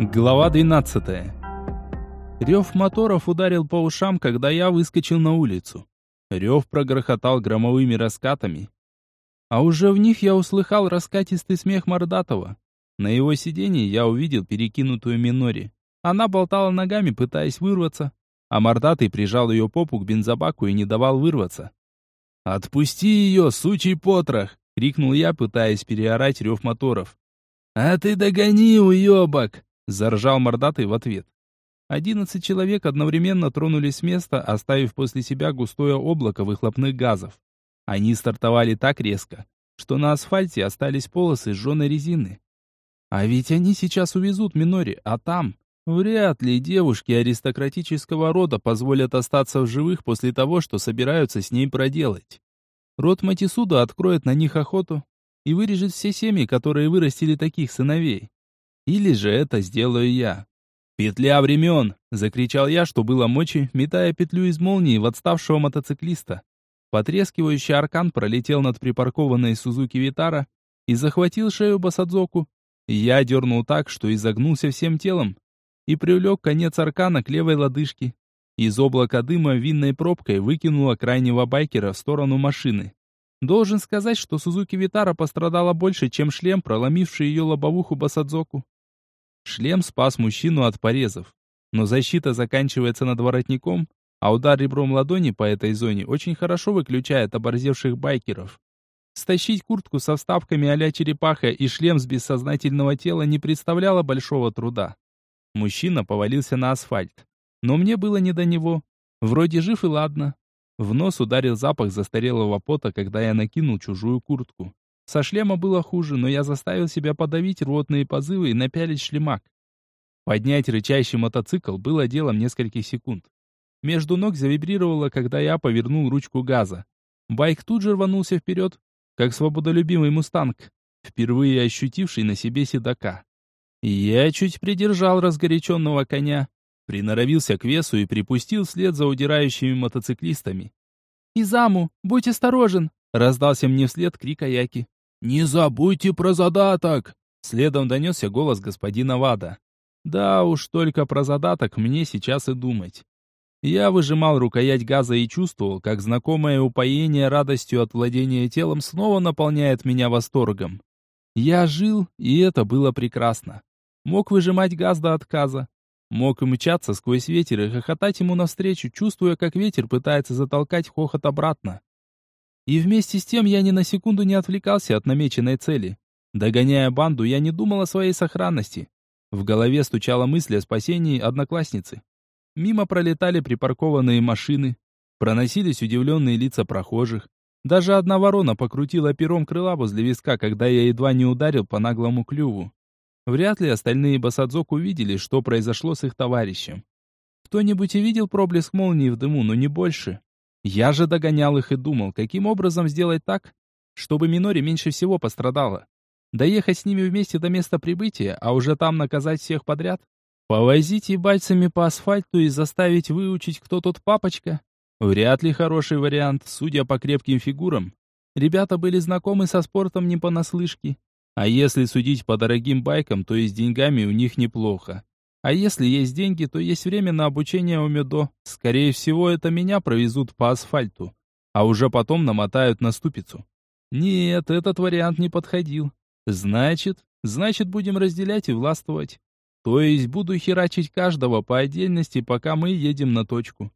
Глава 12. Рев моторов ударил по ушам, когда я выскочил на улицу. Рев прогрохотал громовыми раскатами. А уже в них я услыхал раскатистый смех Мордатова. На его сиденье я увидел перекинутую Минори. Она болтала ногами, пытаясь вырваться, а Мордатый прижал ее попу к бензобаку и не давал вырваться. «Отпусти ее, сучий потрох!» — крикнул я, пытаясь переорать рев моторов. «А ты догони, уебок!» Заржал мордатый в ответ. Одиннадцать человек одновременно тронулись с места, оставив после себя густое облако выхлопных газов. Они стартовали так резко, что на асфальте остались полосы сжженной резины. А ведь они сейчас увезут Минори, а там... Вряд ли девушки аристократического рода позволят остаться в живых после того, что собираются с ней проделать. Род Матисуда откроет на них охоту и вырежет все семьи, которые вырастили таких сыновей. Или же это сделаю я. «Петля времен!» — закричал я, что было мочи, метая петлю из молнии в отставшего мотоциклиста. Потрескивающий аркан пролетел над припаркованной Сузуки Витара и захватил шею Басадзоку. Я дернул так, что изогнулся всем телом и привлек конец аркана к левой лодыжке. Из облака дыма винной пробкой выкинула крайнего байкера в сторону машины. Должен сказать, что Сузуки Витара пострадала больше, чем шлем, проломивший ее лобовуху Басадзоку. Шлем спас мужчину от порезов. Но защита заканчивается над воротником, а удар ребром ладони по этой зоне очень хорошо выключает оборзевших байкеров. Стащить куртку со вставками а черепаха и шлем с бессознательного тела не представляло большого труда. Мужчина повалился на асфальт. Но мне было не до него. Вроде жив и ладно. В нос ударил запах застарелого пота, когда я накинул чужую куртку. Со шлема было хуже, но я заставил себя подавить рвотные позывы и напялить шлемак. Поднять рычащий мотоцикл было делом нескольких секунд. Между ног завибрировало, когда я повернул ручку газа. Байк тут же рванулся вперед, как свободолюбимый мустанг, впервые ощутивший на себе седока. Я чуть придержал разгоряченного коня, приноровился к весу и припустил вслед за удирающими мотоциклистами. «Изаму, будь осторожен!» — раздался мне вслед крик Аяки. «Не забудьте про задаток!» Следом донесся голос господина Вада. «Да уж только про задаток мне сейчас и думать». Я выжимал рукоять газа и чувствовал, как знакомое упоение радостью от владения телом снова наполняет меня восторгом. Я жил, и это было прекрасно. Мог выжимать газ до отказа. Мог мчаться сквозь ветер и хохотать ему навстречу, чувствуя, как ветер пытается затолкать хохот обратно. И вместе с тем я ни на секунду не отвлекался от намеченной цели. Догоняя банду, я не думал о своей сохранности. В голове стучала мысль о спасении одноклассницы. Мимо пролетали припаркованные машины, проносились удивленные лица прохожих. Даже одна ворона покрутила пером крыла возле виска, когда я едва не ударил по наглому клюву. Вряд ли остальные басадзок увидели, что произошло с их товарищем. Кто-нибудь и видел проблеск молнии в дыму, но не больше. Я же догонял их и думал, каким образом сделать так, чтобы Минори меньше всего пострадала. Доехать с ними вместе до места прибытия, а уже там наказать всех подряд? Повозить ебальцами по асфальту и заставить выучить, кто тут папочка? Вряд ли хороший вариант, судя по крепким фигурам. Ребята были знакомы со спортом не понаслышке. А если судить по дорогим байкам, то и с деньгами у них неплохо. А если есть деньги, то есть время на обучение у Медо. Скорее всего, это меня провезут по асфальту, а уже потом намотают на ступицу. Нет, этот вариант не подходил. Значит, значит будем разделять и властвовать. То есть буду херачить каждого по отдельности, пока мы едем на точку.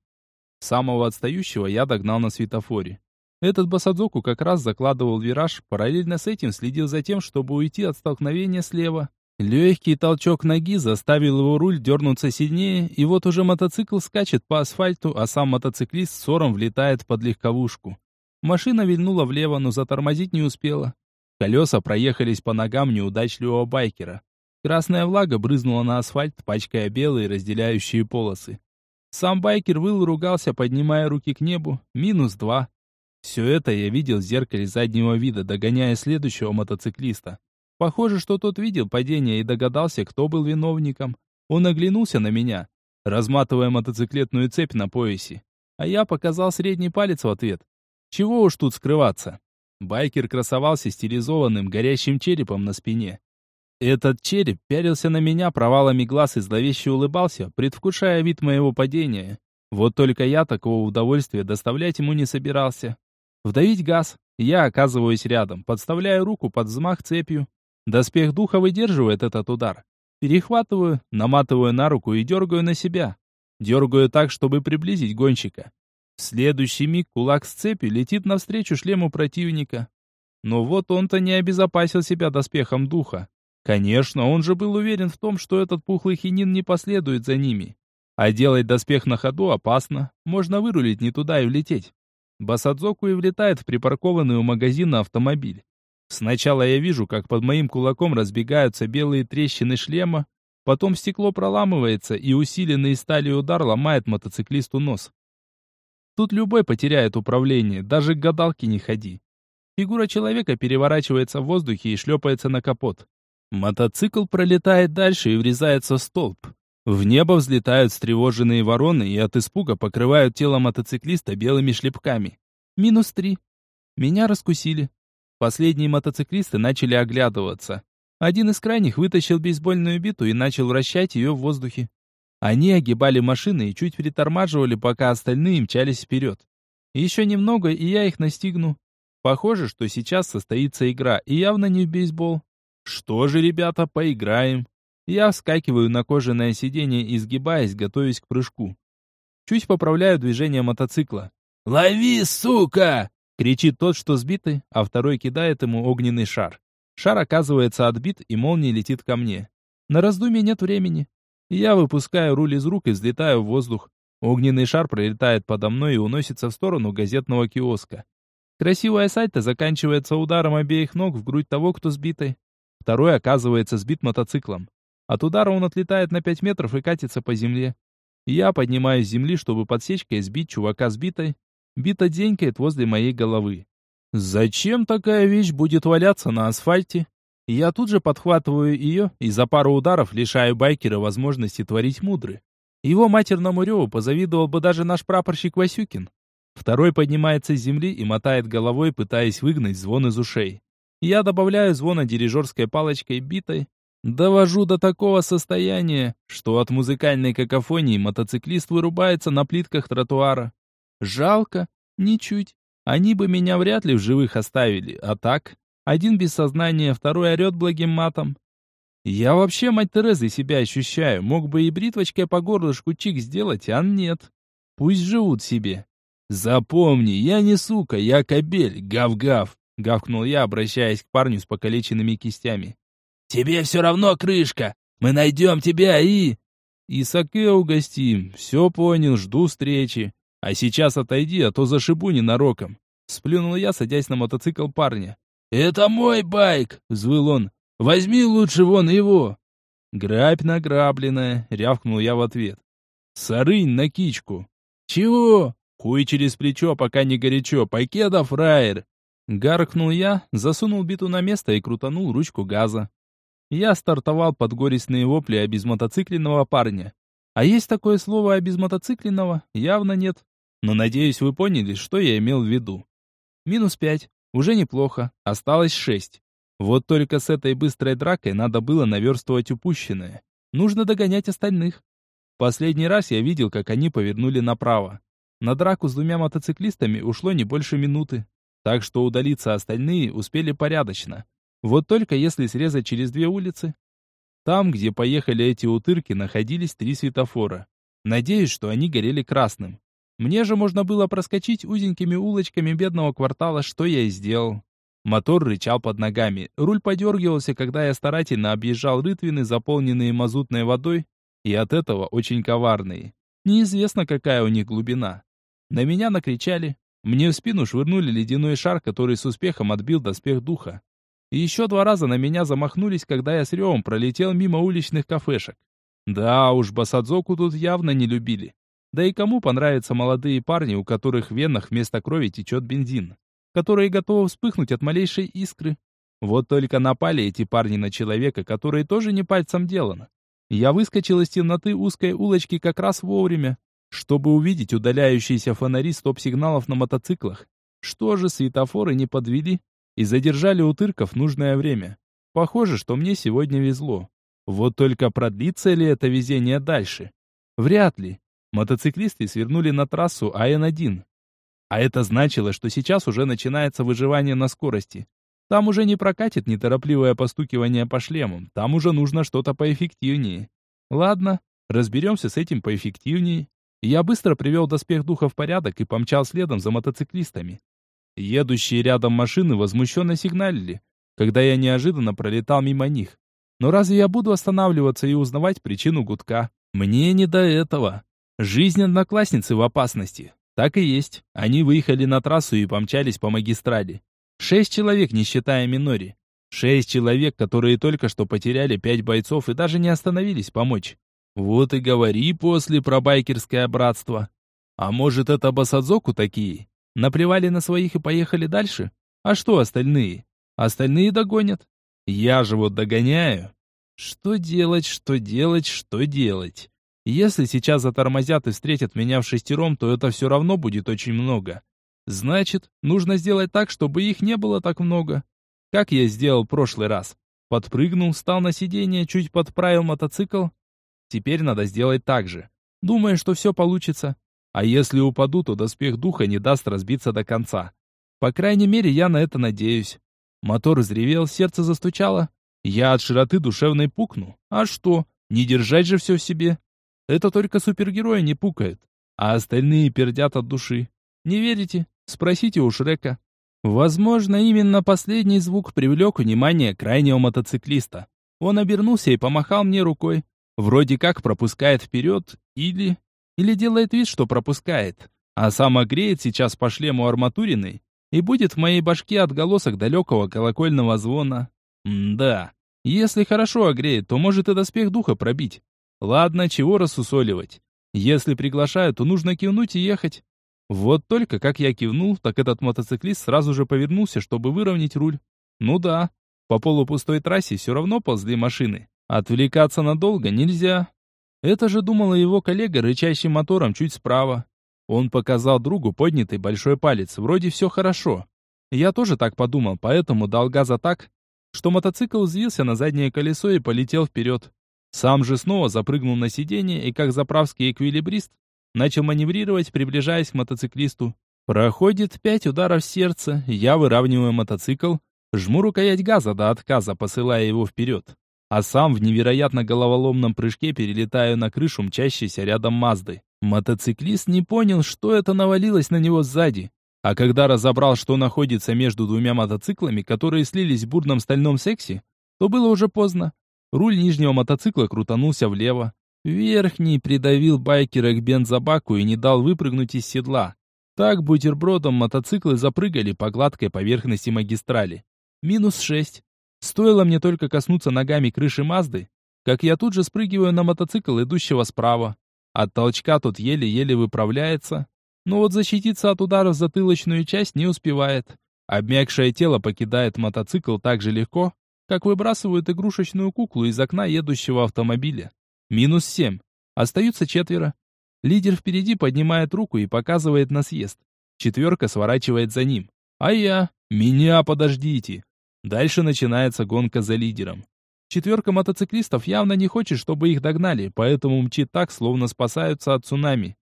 Самого отстающего я догнал на светофоре. Этот Басадзоку как раз закладывал вираж, параллельно с этим следил за тем, чтобы уйти от столкновения слева. Легкий толчок ноги заставил его руль дернуться сильнее, и вот уже мотоцикл скачет по асфальту, а сам мотоциклист ссором влетает под легковушку. Машина вильнула влево, но затормозить не успела. Колеса проехались по ногам неудачливого байкера. Красная влага брызнула на асфальт, пачкая белые разделяющие полосы. Сам байкер выл и ругался, поднимая руки к небу. Минус два. Все это я видел в зеркале заднего вида, догоняя следующего мотоциклиста. Похоже, что тот видел падение и догадался, кто был виновником. Он оглянулся на меня, разматывая мотоциклетную цепь на поясе. А я показал средний палец в ответ. Чего уж тут скрываться. Байкер красовался стилизованным горящим черепом на спине. Этот череп пялился на меня провалами глаз и зловеще улыбался, предвкушая вид моего падения. Вот только я такого удовольствия доставлять ему не собирался. Вдавить газ. Я оказываюсь рядом, подставляю руку под взмах цепью. Доспех духа выдерживает этот удар. Перехватываю, наматываю на руку и дергаю на себя. Дергаю так, чтобы приблизить гонщика. В следующий миг кулак с цепи летит навстречу шлему противника. Но вот он-то не обезопасил себя доспехом духа. Конечно, он же был уверен в том, что этот пухлый хинин не последует за ними. А делать доспех на ходу опасно. Можно вырулить не туда и влететь. Басадзоку и влетает в припаркованный у магазина автомобиль. Сначала я вижу, как под моим кулаком разбегаются белые трещины шлема, потом стекло проламывается, и усиленный сталью удар ломает мотоциклисту нос. Тут любой потеряет управление, даже к гадалке не ходи. Фигура человека переворачивается в воздухе и шлепается на капот. Мотоцикл пролетает дальше и врезается в столб. В небо взлетают встревоженные вороны и от испуга покрывают тело мотоциклиста белыми шлепками. Минус три. Меня раскусили. Последние мотоциклисты начали оглядываться. Один из крайних вытащил бейсбольную биту и начал вращать ее в воздухе. Они огибали машины и чуть притормаживали, пока остальные мчались вперед. Еще немного, и я их настигну. Похоже, что сейчас состоится игра, и явно не в бейсбол. Что же, ребята, поиграем. Я вскакиваю на кожаное сиденье, изгибаясь, готовясь к прыжку. Чуть поправляю движение мотоцикла. «Лови, сука!» — кричит тот, что сбитый, а второй кидает ему огненный шар. Шар оказывается отбит, и молния летит ко мне. На раздумье нет времени. Я выпускаю руль из рук и взлетаю в воздух. Огненный шар пролетает подо мной и уносится в сторону газетного киоска. Красивая сальто заканчивается ударом обеих ног в грудь того, кто сбитый. Второй оказывается сбит мотоциклом. От удара он отлетает на 5 метров и катится по земле. Я поднимаюсь с земли, чтобы подсечкой сбить чувака сбитой. Бита денькает возле моей головы. Зачем такая вещь будет валяться на асфальте? Я тут же подхватываю ее и за пару ударов лишаю байкера возможности творить мудры. Его матерному реву позавидовал бы даже наш прапорщик Васюкин. Второй поднимается с земли и мотает головой, пытаясь выгнать звон из ушей. Я добавляю звона дирижерской палочкой битой, довожу до такого состояния, что от музыкальной какофонии мотоциклист вырубается на плитках тротуара. Жалко? Ничуть. Они бы меня вряд ли в живых оставили, а так? Один без сознания, второй орет благим матом. Я вообще, мать Терезы, себя ощущаю. Мог бы и бритвочкой по горлышку чик сделать, а нет. Пусть живут себе. Запомни, я не сука, я кобель, гав-гав. — гавкнул я, обращаясь к парню с покалеченными кистями. «Тебе все равно крышка! Мы найдем тебя и...» «И саке угостим. Все понял, жду встречи. А сейчас отойди, а то зашибу ненароком». Сплюнул я, садясь на мотоцикл парня. «Это мой байк!» — взвыл он. «Возьми лучше вон его!» «Грабь награбленная!» — рявкнул я в ответ. «Сарынь на кичку!» «Чего?» «Хуй через плечо, пока не горячо! Покеда, фраер!» Гаркнул я, засунул биту на место и крутанул ручку газа. Я стартовал под горестные вопли о безмотоцикленного парня. А есть такое слово о безмотоцикленного? Явно нет. Но надеюсь, вы поняли, что я имел в виду. Минус пять. Уже неплохо. Осталось шесть. Вот только с этой быстрой дракой надо было наверстывать упущенное. Нужно догонять остальных. Последний раз я видел, как они повернули направо. На драку с двумя мотоциклистами ушло не больше минуты. Так что удалиться остальные успели порядочно. Вот только если срезать через две улицы. Там, где поехали эти утырки, находились три светофора. Надеюсь, что они горели красным. Мне же можно было проскочить узенькими улочками бедного квартала, что я и сделал. Мотор рычал под ногами, руль подергивался, когда я старательно объезжал рытвины, заполненные мазутной водой, и от этого очень коварные. Неизвестно, какая у них глубина. На меня накричали, мне в спину швырнули ледяной шар, который с успехом отбил доспех духа. И еще два раза на меня замахнулись, когда я с ревом пролетел мимо уличных кафешек. Да уж, басадзоку тут явно не любили. Да и кому понравятся молодые парни, у которых в венах вместо крови течет бензин, которые готовы вспыхнуть от малейшей искры. Вот только напали эти парни на человека, который тоже не пальцем делан. Я выскочил из темноты узкой улочки как раз вовремя, чтобы увидеть удаляющиеся фонари стоп-сигналов на мотоциклах. Что же, светофоры не подвели и задержали у тырков нужное время. Похоже, что мне сегодня везло. Вот только продлится ли это везение дальше? Вряд ли. Мотоциклисты свернули на трассу АН-1. А это значило, что сейчас уже начинается выживание на скорости. Там уже не прокатит неторопливое постукивание по шлемам, там уже нужно что-то поэффективнее. Ладно, разберемся с этим поэффективнее. Я быстро привел доспех духа в порядок и помчал следом за мотоциклистами. Едущие рядом машины возмущенно сигналили, когда я неожиданно пролетал мимо них. Но разве я буду останавливаться и узнавать причину гудка? Мне не до этого. Жизнь одноклассницы в опасности. Так и есть. Они выехали на трассу и помчались по магистрали. Шесть человек, не считая Минори. Шесть человек, которые только что потеряли пять бойцов и даже не остановились помочь. Вот и говори после про байкерское братство. А может, это Басадзоку такие? Наплевали на своих и поехали дальше? А что остальные? Остальные догонят. Я же вот догоняю. Что делать, что делать, что делать? Если сейчас затормозят и встретят меня в шестером, то это все равно будет очень много. Значит, нужно сделать так, чтобы их не было так много. Как я сделал в прошлый раз. Подпрыгнул, встал на сиденье, чуть подправил мотоцикл. Теперь надо сделать так же. Думаю, что все получится. А если упаду, то доспех духа не даст разбиться до конца. По крайней мере, я на это надеюсь. Мотор взревел, сердце застучало. Я от широты душевной пукну. А что? Не держать же все в себе. Это только супергерои не пукают, а остальные пердят от души. Не верите? Спросите у Шрека. Возможно, именно последний звук привлек внимание крайнего мотоциклиста. Он обернулся и помахал мне рукой. Вроде как пропускает вперед, или... Или делает вид, что пропускает. А сам огреет сейчас по шлему арматуриной, и будет в моей башке отголосок далекого колокольного звона. М да, если хорошо огреет, то может и доспех духа пробить. Ладно, чего рассусоливать. Если приглашают, то нужно кивнуть и ехать. Вот только как я кивнул, так этот мотоциклист сразу же повернулся, чтобы выровнять руль. Ну да, по полупустой трассе все равно ползли машины. Отвлекаться надолго нельзя. Это же думала его коллега рычащим мотором чуть справа. Он показал другу поднятый большой палец, вроде все хорошо. Я тоже так подумал, поэтому дал газа так, что мотоцикл взвился на заднее колесо и полетел вперед. Сам же снова запрыгнул на сиденье и, как заправский эквилибрист, начал маневрировать, приближаясь к мотоциклисту. Проходит пять ударов сердца, я выравниваю мотоцикл, жму рукоять газа до отказа, посылая его вперед. А сам в невероятно головоломном прыжке перелетаю на крышу мчащейся рядом Мазды. Мотоциклист не понял, что это навалилось на него сзади. А когда разобрал, что находится между двумя мотоциклами, которые слились в бурном стальном сексе, то было уже поздно. Руль нижнего мотоцикла крутанулся влево. Верхний придавил байкера к бензобаку и не дал выпрыгнуть из седла. Так бутербродом мотоциклы запрыгали по гладкой поверхности магистрали. Минус шесть. Стоило мне только коснуться ногами крыши Мазды, как я тут же спрыгиваю на мотоцикл, идущего справа. От толчка тот еле-еле выправляется, но вот защититься от удара в затылочную часть не успевает. Обмякшее тело покидает мотоцикл так же легко, как выбрасывают игрушечную куклу из окна едущего автомобиля. Минус семь. Остаются четверо. Лидер впереди поднимает руку и показывает на съезд. Четверка сворачивает за ним. А я? Меня подождите. Дальше начинается гонка за лидером. Четверка мотоциклистов явно не хочет, чтобы их догнали, поэтому мчит так, словно спасаются от цунами.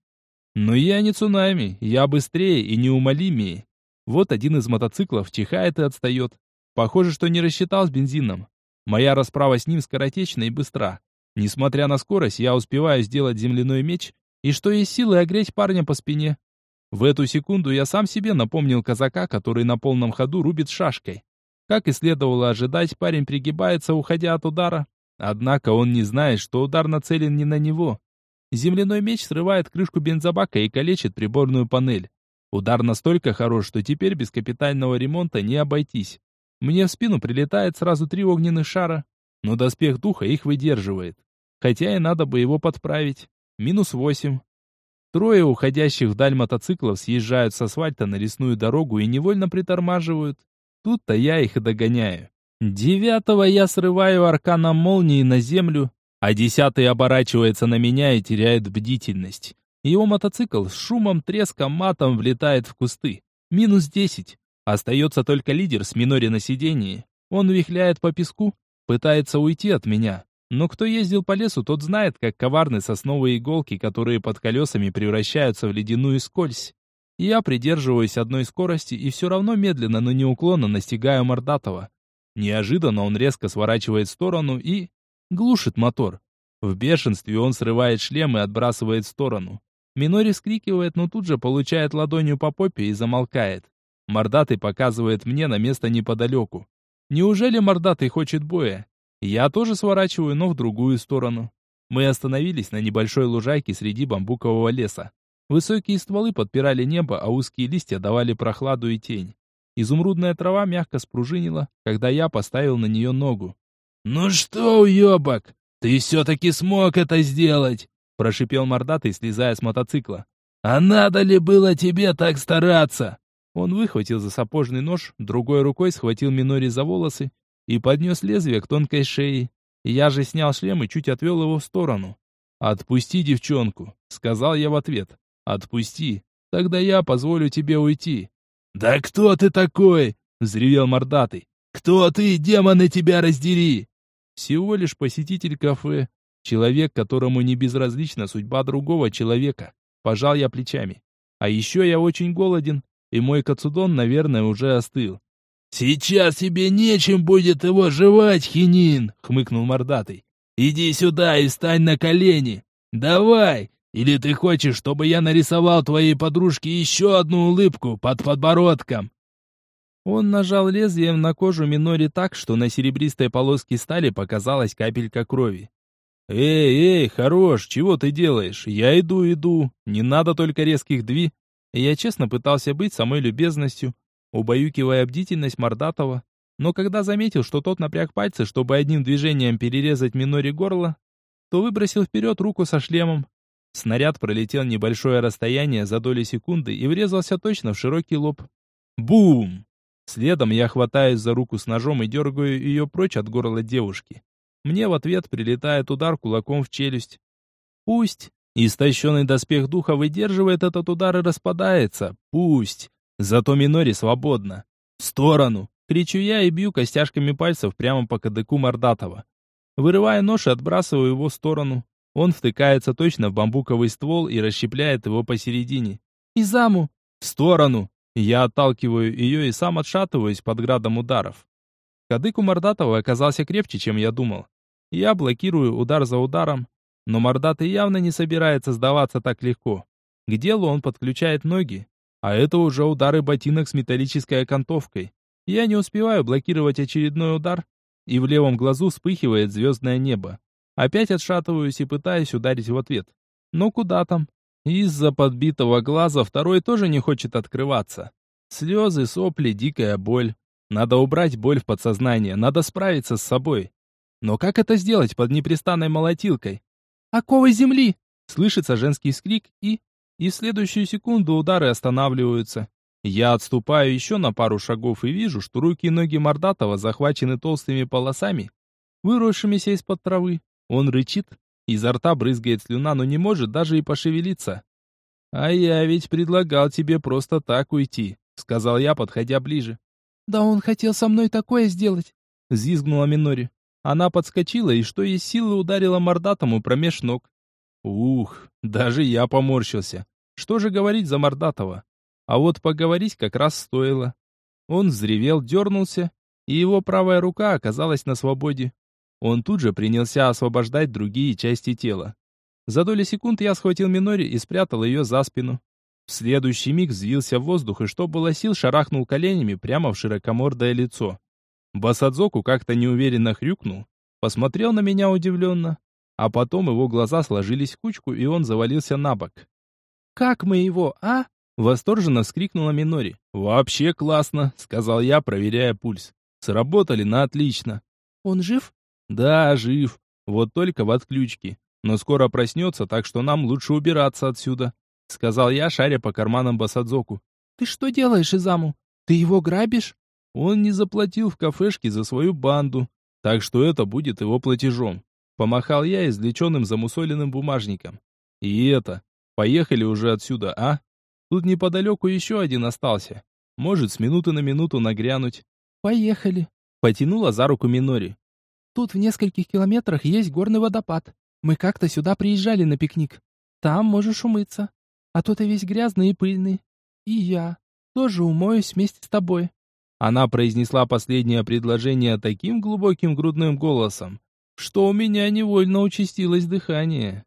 Но я не цунами, я быстрее и неумолимее. Вот один из мотоциклов чихает и отстает. Похоже, что не рассчитал с бензином. Моя расправа с ним скоротечна и быстра. Несмотря на скорость, я успеваю сделать земляной меч и что есть силы огреть парня по спине. В эту секунду я сам себе напомнил казака, который на полном ходу рубит шашкой. Как и следовало ожидать, парень пригибается, уходя от удара. Однако он не знает, что удар нацелен не на него. Земляной меч срывает крышку бензобака и калечит приборную панель. Удар настолько хорош, что теперь без капитального ремонта не обойтись. Мне в спину прилетает сразу три огненных шара, но доспех духа их выдерживает. Хотя и надо бы его подправить. Минус восемь. Трое уходящих вдаль мотоциклов съезжают с асфальта на лесную дорогу и невольно притормаживают. Тут-то я их и догоняю. Девятого я срываю арканом молнии на землю, а десятый оборачивается на меня и теряет бдительность. Его мотоцикл с шумом, треском, матом влетает в кусты. Минус десять. Остается только лидер с Минори на сидении. Он вихляет по песку, пытается уйти от меня. Но кто ездил по лесу, тот знает, как коварны сосновые иголки, которые под колесами превращаются в ледяную скользь. Я придерживаюсь одной скорости и все равно медленно, но неуклонно настигаю Мордатова. Неожиданно он резко сворачивает в сторону и... глушит мотор. В бешенстве он срывает шлем и отбрасывает в сторону. Минори скрикивает, но тут же получает ладонью по попе и замолкает. Мордатый показывает мне на место неподалеку. Неужели Мордатый хочет боя? Я тоже сворачиваю, но в другую сторону. Мы остановились на небольшой лужайке среди бамбукового леса. Высокие стволы подпирали небо, а узкие листья давали прохладу и тень. Изумрудная трава мягко спружинила, когда я поставил на нее ногу. «Ну что, уебок, ты все-таки смог это сделать!» прошипел мордатый, слезая с мотоцикла. «А надо ли было тебе так стараться?» Он выхватил за сапожный нож, другой рукой схватил Минори за волосы и поднес лезвие к тонкой шее. Я же снял шлем и чуть отвел его в сторону. «Отпусти девчонку», — сказал я в ответ. «Отпусти, тогда я позволю тебе уйти». «Да кто ты такой?» — взревел мордатый. «Кто ты, демоны, тебя раздери!» Всего лишь посетитель кафе, человек, которому не безразлична судьба другого человека. Пожал я плечами. А еще я очень голоден, и мой кацудон, наверное, уже остыл. «Сейчас тебе нечем будет его жевать, хинин!» — хмыкнул мордатый. «Иди сюда и встань на колени! Давай! Или ты хочешь, чтобы я нарисовал твоей подружке еще одну улыбку под подбородком?» Он нажал лезвием на кожу Минори так, что на серебристой полоске стали показалась капелька крови. «Эй, эй, хорош, чего ты делаешь? Я иду, иду. Не надо только резких дви». Я честно пытался быть самой любезностью, убаюкивая бдительность Мордатова, но когда заметил, что тот напряг пальцы, чтобы одним движением перерезать Минори горло, то выбросил вперед руку со шлемом. Снаряд пролетел небольшое расстояние за доли секунды и врезался точно в широкий лоб. Бум! Следом я хватаюсь за руку с ножом и дергаю ее прочь от горла девушки. Мне в ответ прилетает удар кулаком в челюсть. Пусть. Истощенный доспех духа выдерживает этот удар и распадается. Пусть. Зато Минори свободна. В сторону! Кричу я и бью костяшками пальцев прямо по кадыку Мордатова. Вырываю нож и отбрасываю его в сторону. Он втыкается точно в бамбуковый ствол и расщепляет его посередине. «Изаму!» «В сторону!» Я отталкиваю ее и сам отшатываюсь под градом ударов. Кадык у Мордатова оказался крепче, чем я думал. Я блокирую удар за ударом, но Мордатый явно не собирается сдаваться так легко. К делу он подключает ноги, а это уже удары ботинок с металлической окантовкой. Я не успеваю блокировать очередной удар, и в левом глазу вспыхивает звездное небо. Опять отшатываюсь и пытаюсь ударить в ответ. Но куда там? Из-за подбитого глаза второй тоже не хочет открываться. Слезы, сопли, дикая боль. Надо убрать боль в подсознание, надо справиться с собой. Но как это сделать под непрестанной молотилкой? «Оковы земли!» Слышится женский скрик и и в следующую секунду удары останавливаются. Я отступаю еще на пару шагов и вижу, что руки и ноги Мордатова захвачены толстыми полосами, выросшимися из-под травы. Он рычит, изо рта брызгает слюна, но не может даже и пошевелиться. «А я ведь предлагал тебе просто так уйти», — сказал я, подходя ближе. «Да он хотел со мной такое сделать», — взвизгнула Минори. Она подскочила и что есть силы ударила мордатому промеж ног. Ух, даже я поморщился. Что же говорить за Мордатова? А вот поговорить как раз стоило. Он взревел, дернулся, и его правая рука оказалась на свободе. Он тут же принялся освобождать другие части тела. За доли секунд я схватил Минори и спрятал ее за спину. В следующий миг взвился в воздух и, что было сил, шарахнул коленями прямо в широкомордое лицо. Басадзоку как-то неуверенно хрюкнул, посмотрел на меня удивленно, а потом его глаза сложились в кучку, и он завалился на бок. «Как мы его, а?» — восторженно вскрикнула Минори. «Вообще классно», — сказал я, проверяя пульс. «Сработали на отлично». «Он жив?» «Да, жив. Вот только в отключке. Но скоро проснется, так что нам лучше убираться отсюда», — сказал я, шаря по карманам Басадзоку. «Ты что делаешь, Изаму? Ты его грабишь?» Он не заплатил в кафешке за свою банду, так что это будет его платежом. Помахал я извлеченным замусоленным бумажником. И это. Поехали уже отсюда, а? Тут неподалеку еще один остался. Может, с минуты на минуту нагрянуть. Поехали. Потянула за руку Минори. Тут в нескольких километрах есть горный водопад. Мы как-то сюда приезжали на пикник. Там можешь умыться. А то ты весь грязный и пыльный. И я тоже умоюсь вместе с тобой. Она произнесла последнее предложение таким глубоким грудным голосом, что у меня невольно участилось дыхание.